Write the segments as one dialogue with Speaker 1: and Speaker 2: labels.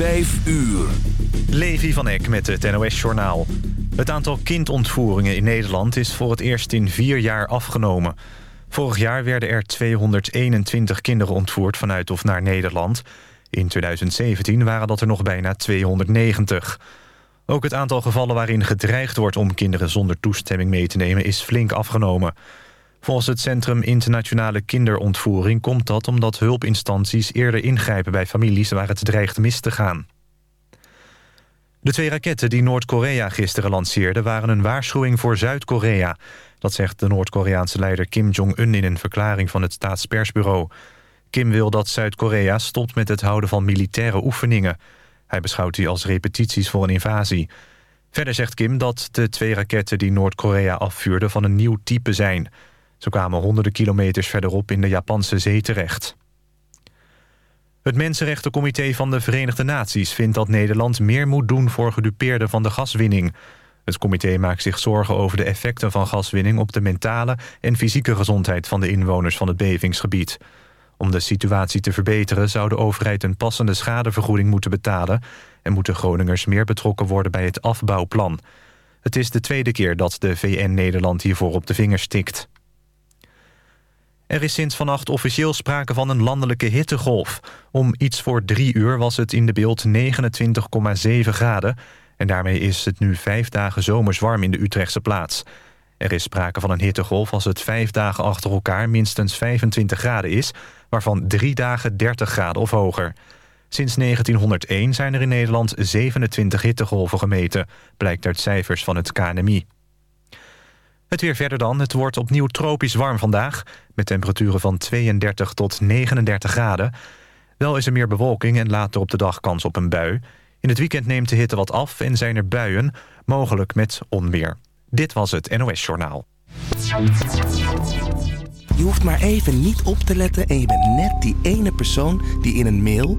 Speaker 1: 5 uur.
Speaker 2: Levi van Eck met het NOS-journaal. Het aantal kindontvoeringen in Nederland is voor het eerst in vier jaar afgenomen. Vorig jaar werden er 221 kinderen ontvoerd vanuit of naar Nederland. In 2017 waren dat er nog bijna 290. Ook het aantal gevallen waarin gedreigd wordt om kinderen zonder toestemming mee te nemen is flink afgenomen. Volgens het Centrum Internationale Kinderontvoering komt dat omdat hulpinstanties eerder ingrijpen bij families waar het dreigt mis te gaan. De twee raketten die Noord-Korea gisteren lanceerde waren een waarschuwing voor Zuid-Korea. Dat zegt de Noord-Koreaanse leider Kim Jong-un in een verklaring van het staatspersbureau. Kim wil dat Zuid-Korea stopt met het houden van militaire oefeningen. Hij beschouwt die als repetities voor een invasie. Verder zegt Kim dat de twee raketten die Noord-Korea afvuurde van een nieuw type zijn... Ze kwamen honderden kilometers verderop in de Japanse zee terecht. Het Mensenrechtencomité van de Verenigde Naties vindt dat Nederland meer moet doen voor gedupeerden van de gaswinning. Het comité maakt zich zorgen over de effecten van gaswinning op de mentale en fysieke gezondheid van de inwoners van het bevingsgebied. Om de situatie te verbeteren zou de overheid een passende schadevergoeding moeten betalen en moeten Groningers meer betrokken worden bij het afbouwplan. Het is de tweede keer dat de VN Nederland hiervoor op de vingers stikt. Er is sinds vannacht officieel sprake van een landelijke hittegolf. Om iets voor drie uur was het in de beeld 29,7 graden... en daarmee is het nu vijf dagen zomers warm in de Utrechtse plaats. Er is sprake van een hittegolf als het vijf dagen achter elkaar minstens 25 graden is... waarvan drie dagen 30 graden of hoger. Sinds 1901 zijn er in Nederland 27 hittegolven gemeten... blijkt uit cijfers van het KNMI. Het weer verder dan. Het wordt opnieuw tropisch warm vandaag... met temperaturen van 32 tot 39 graden. Wel is er meer bewolking en later op de dag kans op een bui. In het weekend neemt de hitte wat af en zijn er buien, mogelijk met onweer. Dit was het NOS Journaal.
Speaker 3: Je hoeft maar even niet op te letten en je bent net die ene persoon die in een mail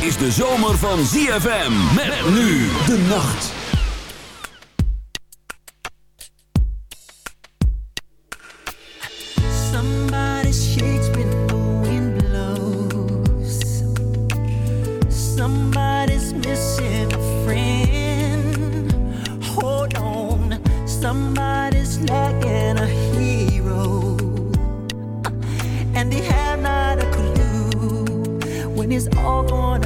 Speaker 1: Is de zomer van ZFM. Met nu de nacht.
Speaker 4: Somebody shakes when the wind blows. Somebody's missing a friend. Hold on, somebody's lacking a hero. And they have not a clue when it's all gonna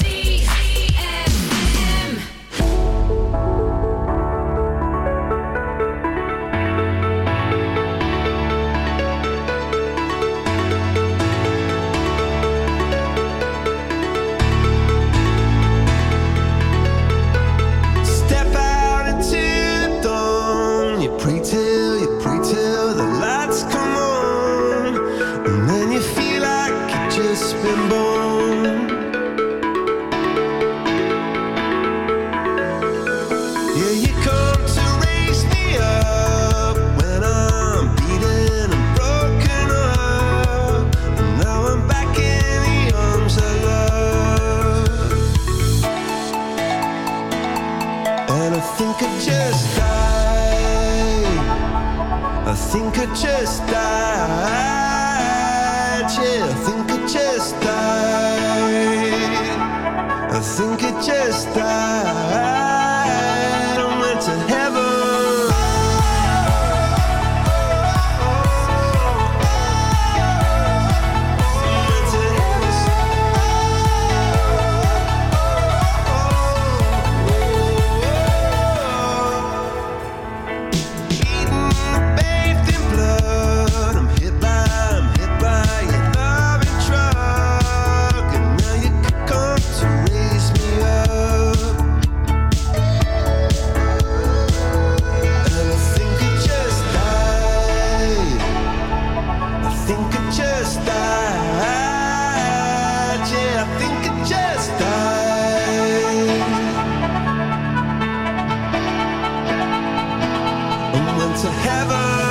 Speaker 5: To heaven.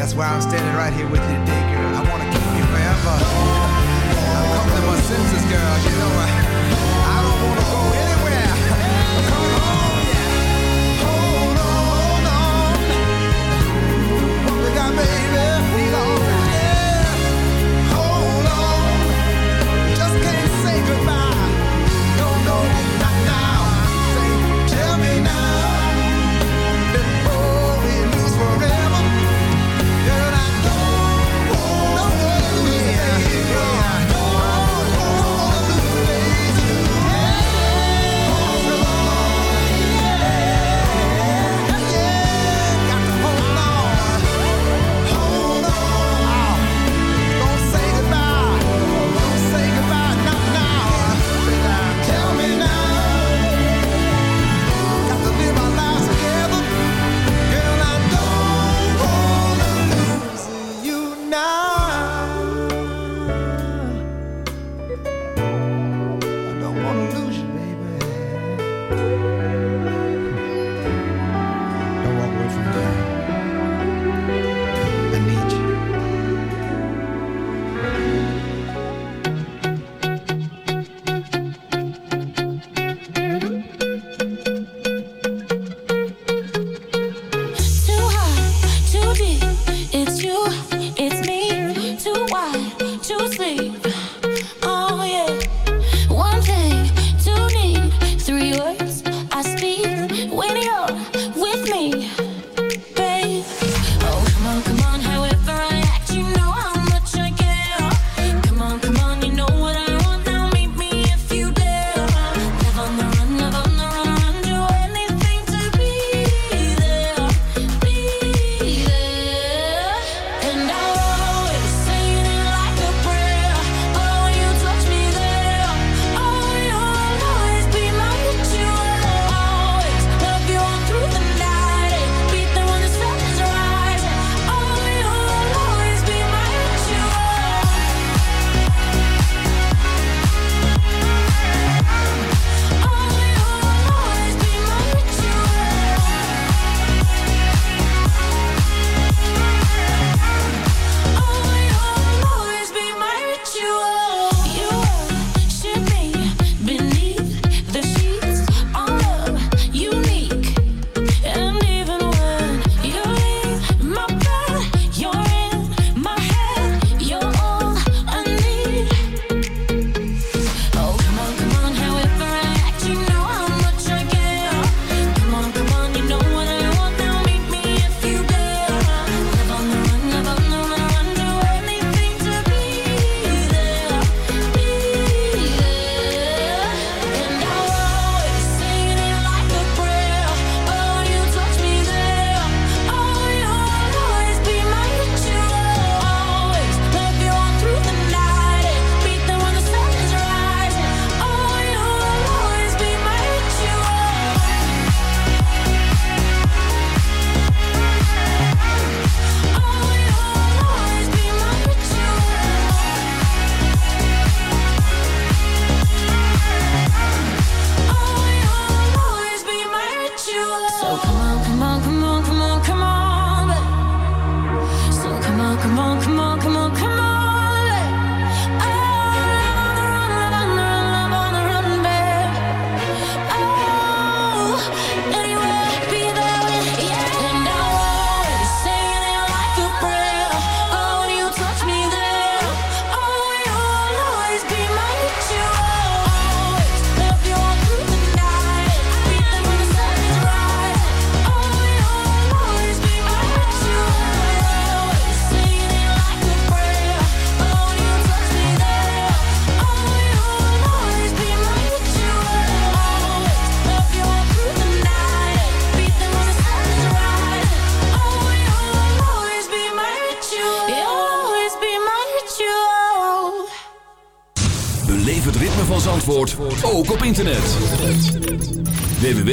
Speaker 6: That's why I'm standing right here with you today, girl. I wanna keep you forever. I'm coming to my senses, girl. You know I, I don't wanna go anywhere. Come on, yeah. Hold on, hold on. What we got, baby?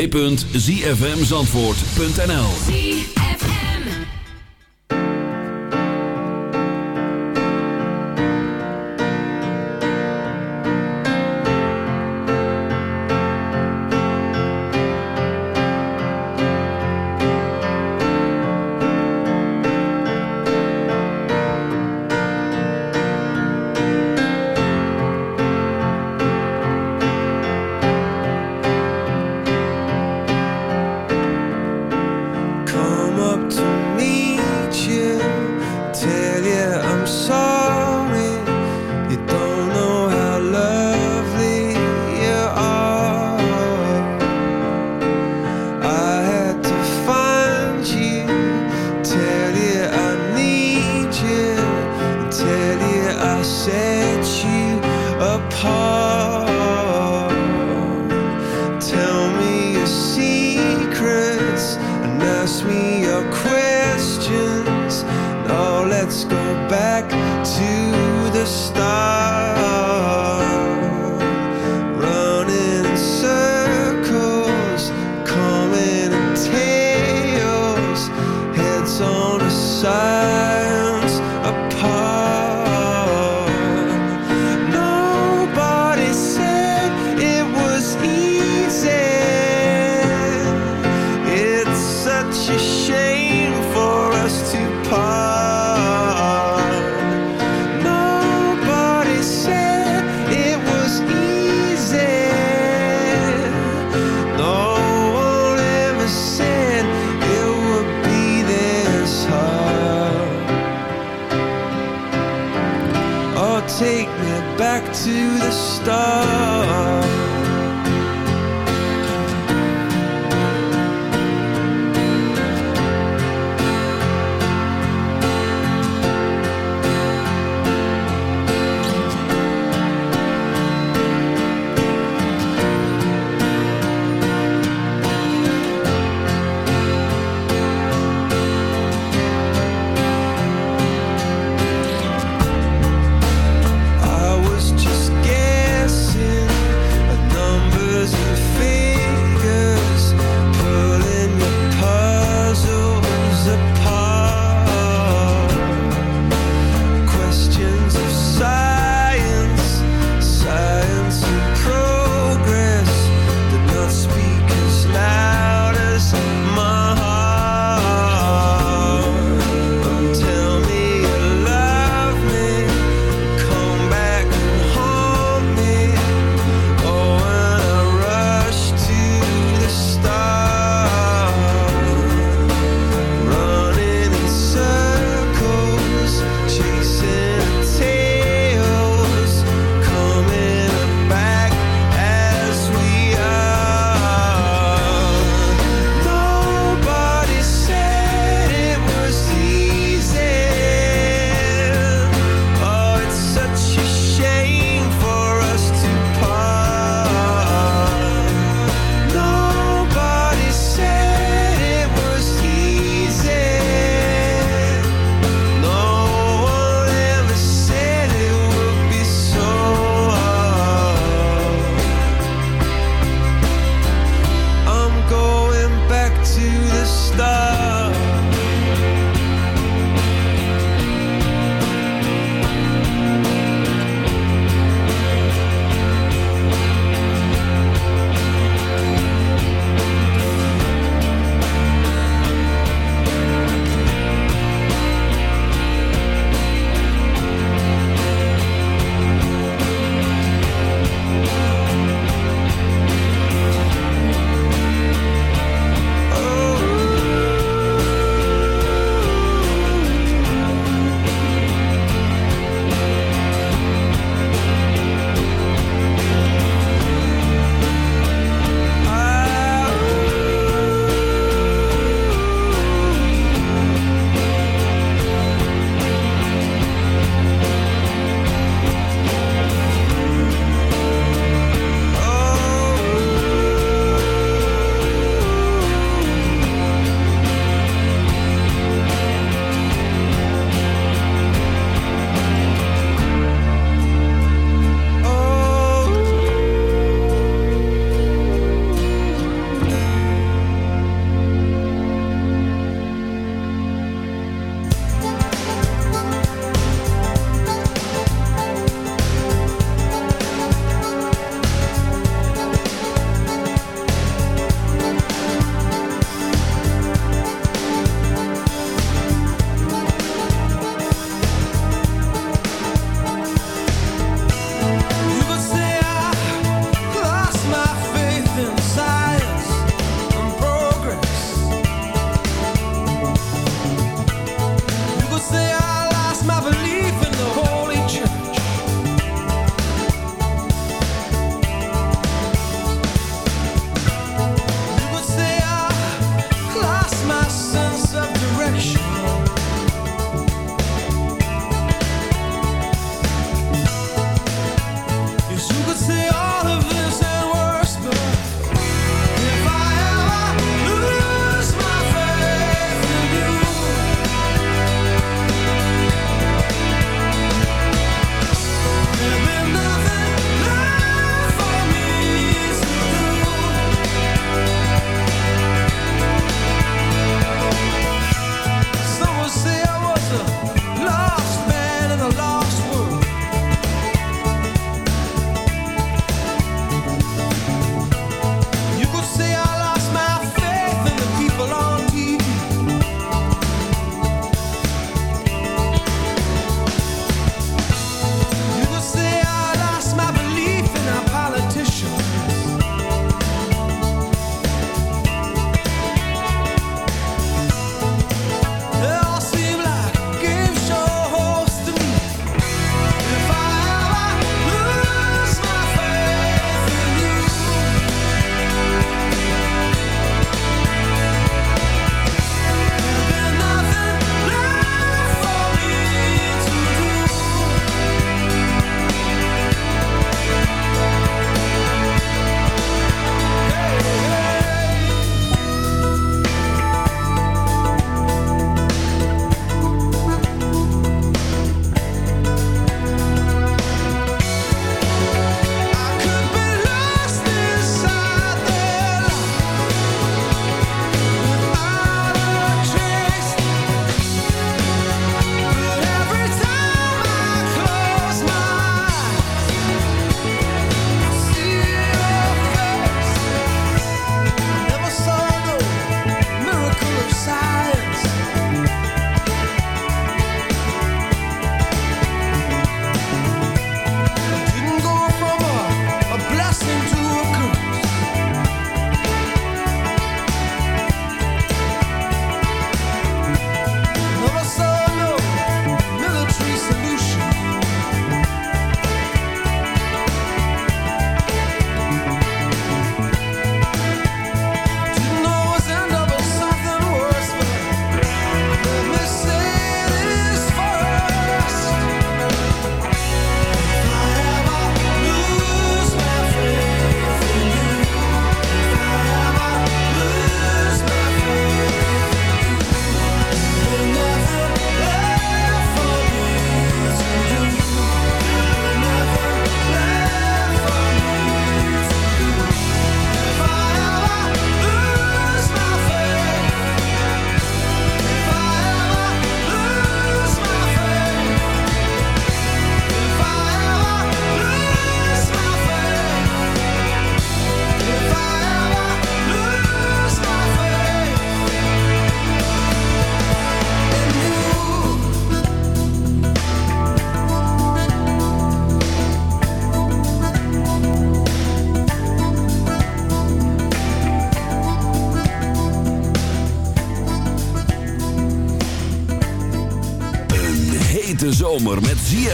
Speaker 1: www.zfmzandvoort.nl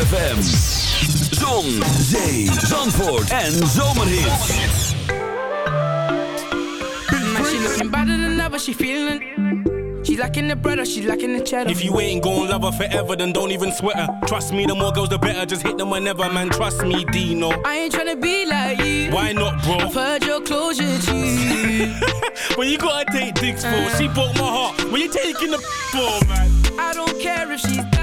Speaker 1: ZFM. Zon, zee, zandvoort en zomerhits.
Speaker 7: Man, she looking better than ever, she feeling. She lacking the bread or she lacking the cheddar.
Speaker 8: If you ain't gon' love her forever, then don't even sweat her. Trust me, the more girls, the better. Just hit them whenever, man. Trust me, Deno.
Speaker 7: I ain't tryna be like you.
Speaker 8: Why not, bro?
Speaker 7: I've heard your closure, G.
Speaker 8: When you gotta take dicks for, she broke my heart. When you taking the for, man?
Speaker 7: I don't care if she's down. I'm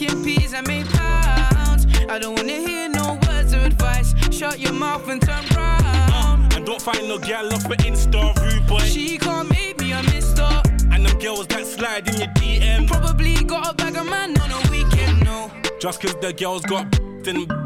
Speaker 7: making peas, I make pounds. I don't wanna hear no words of advice. Shut your mouth and turn round.
Speaker 8: Uh, and don't find no gal off an Insta rude boy.
Speaker 7: She can't make me a mister.
Speaker 8: And them girls that slide in your DM.
Speaker 7: Probably got a bag of man on a weekend, no.
Speaker 8: Just cause the girls got then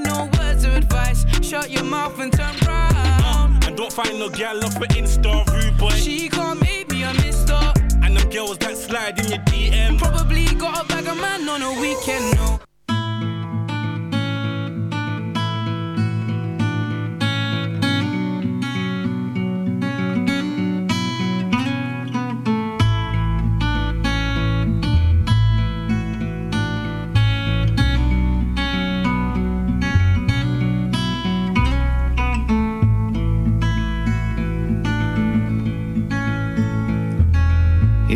Speaker 7: Shut your mouth and turn round.
Speaker 8: Uh, and don't find no gal off an Insta rude boy.
Speaker 7: She can't make me a mister.
Speaker 8: And them girls that slide in your DM.
Speaker 7: Probably got a bag of man on a weekend, no.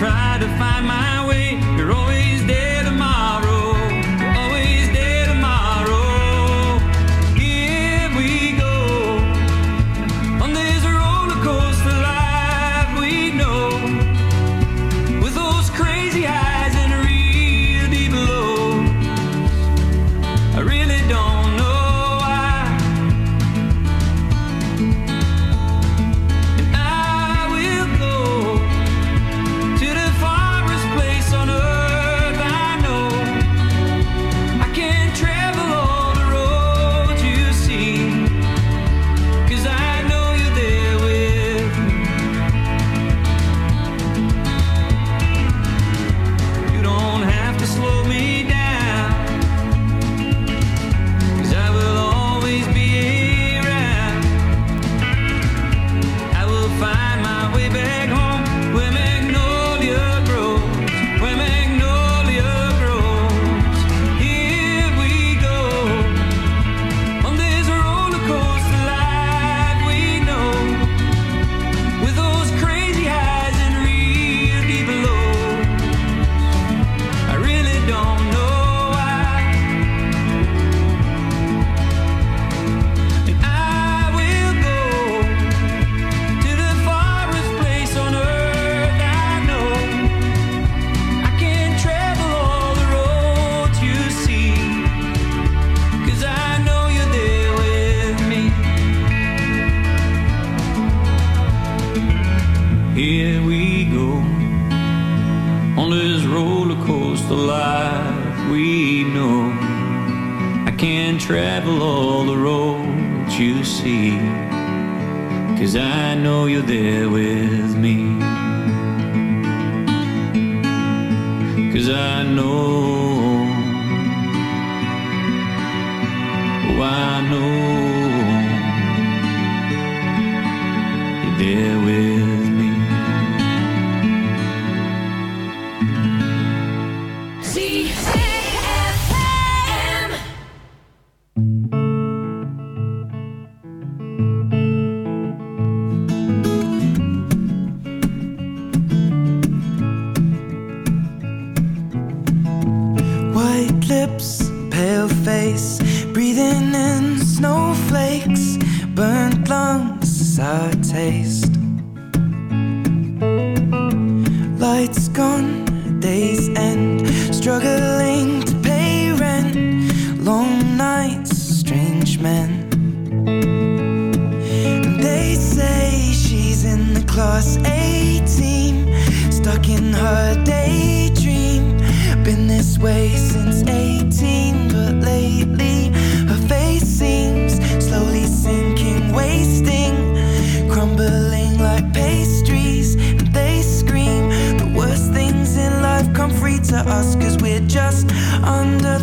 Speaker 9: try to find my way.